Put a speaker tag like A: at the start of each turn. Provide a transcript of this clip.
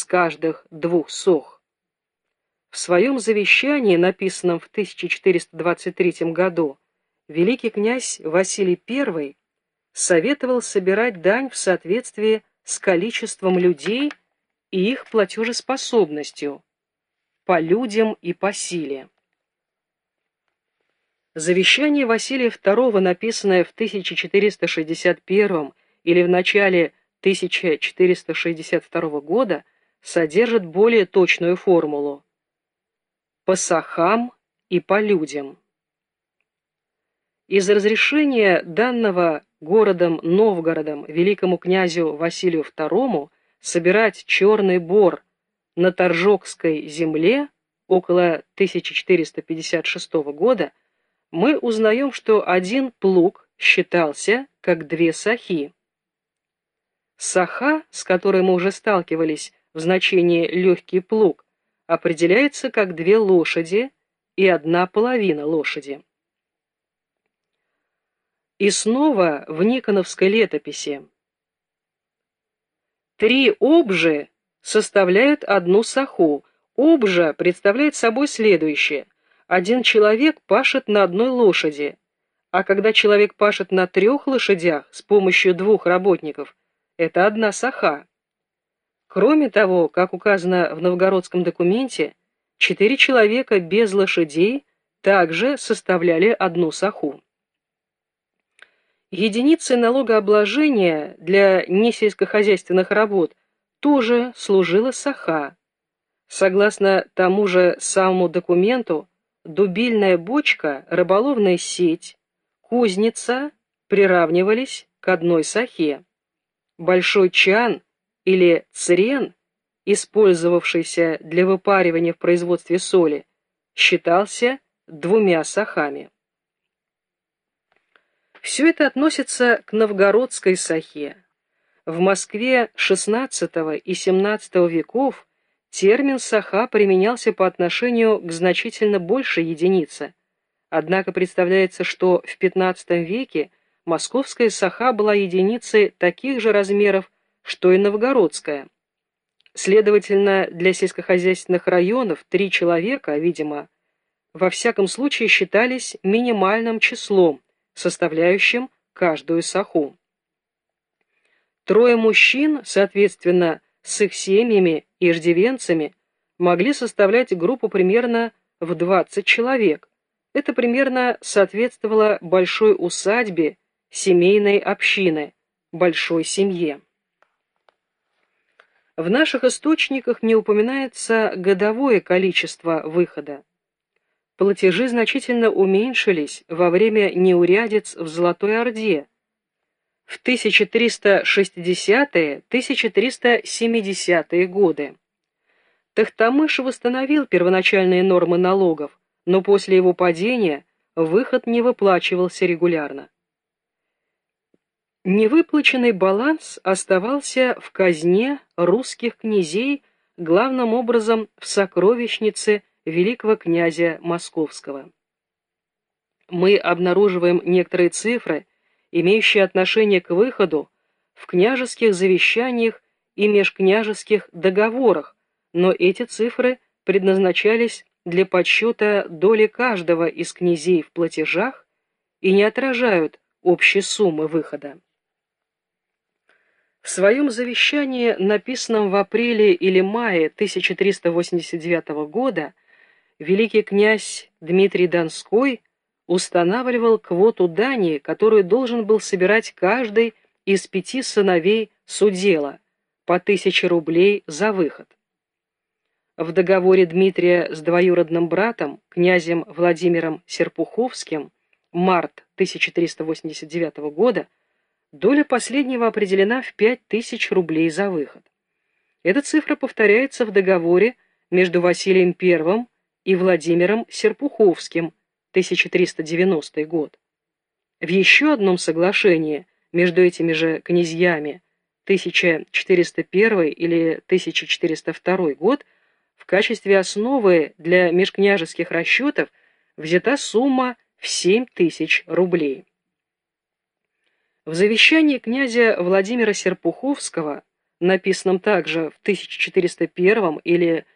A: с каждых двух сох. В своем завещании, написанном в 1423 году, великий князь Василий I советовал собирать дань в соответствии с количеством людей и их платежеспособностью, по людям и по силе. Завещание Василия II, написанное в 1461 или в начале 1462 года, содержит более точную формулу по сахам и по людям. Из разрешения данного городом Новгородом великому князю Василию II собирать черный бор на Торжокской земле около 1456 года, мы узнаем, что один плуг считался как две сахи. Саха, с которой мы уже сталкивались в значении «легкий плуг», определяется как две лошади и одна половина лошади. И снова в Никоновской летописи. Три обжи составляют одну саху. Обжа представляет собой следующее. Один человек пашет на одной лошади, а когда человек пашет на трех лошадях с помощью двух работников, это одна саха. Кроме того, как указано в новгородском документе, четыре человека без лошадей также составляли одну саху. Единицей налогообложения для несельскохозяйственных работ тоже служила саха. Согласно тому же самому документу, дубильная бочка, рыболовная сеть, кузница приравнивались к одной сахе. Большой чан или црен, использовавшийся для выпаривания в производстве соли, считался двумя сахами. Все это относится к новгородской сахе. В Москве XVI и XVII веков термин «саха» применялся по отношению к значительно большей единице. Однако представляется, что в XV веке московская саха была единицей таких же размеров, что и новгородская. Следовательно, для сельскохозяйственных районов три человека, видимо, во всяком случае считались минимальным числом, составляющим каждую саху. Трое мужчин, соответственно, с их семьями и иждивенцами, могли составлять группу примерно в 20 человек. Это примерно соответствовало большой усадьбе, семейной общины, большой семье. В наших источниках не упоминается годовое количество выхода платежи значительно уменьшились во время неурядиц в Золотой Орде. В 1360-1370-е годы. Тахтамыш восстановил первоначальные нормы налогов, но после его падения выход не выплачивался регулярно. Невыплаченный баланс оставался в казне русских князей, главным образом в сокровищнице великого князя Московского. Мы обнаруживаем некоторые цифры, имеющие отношение к выходу в княжеских завещаниях и межкняжеских договорах, но эти цифры предназначались для подсчета доли каждого из князей в платежах и не отражают общей суммы выхода. В своем завещании, написанном в апреле или мае 1389 года, великий князь Дмитрий Донской устанавливал квоту дани, которую должен был собирать каждый из пяти сыновей судела по тысяче рублей за выход. В договоре Дмитрия с двоюродным братом, князем Владимиром Серпуховским, март 1389 года, доля последнего определена в 5000 рублей за выход. Эта цифра повторяется в договоре между Василием I и Владимиром Серпуховским, 1390 год. В еще одном соглашении между этими же князьями 1401 или 1402 год в качестве основы для межкняжеских расчетов взята сумма в 7 тысяч рублей. В завещании князя Владимира Серпуховского написанном также в 1401 или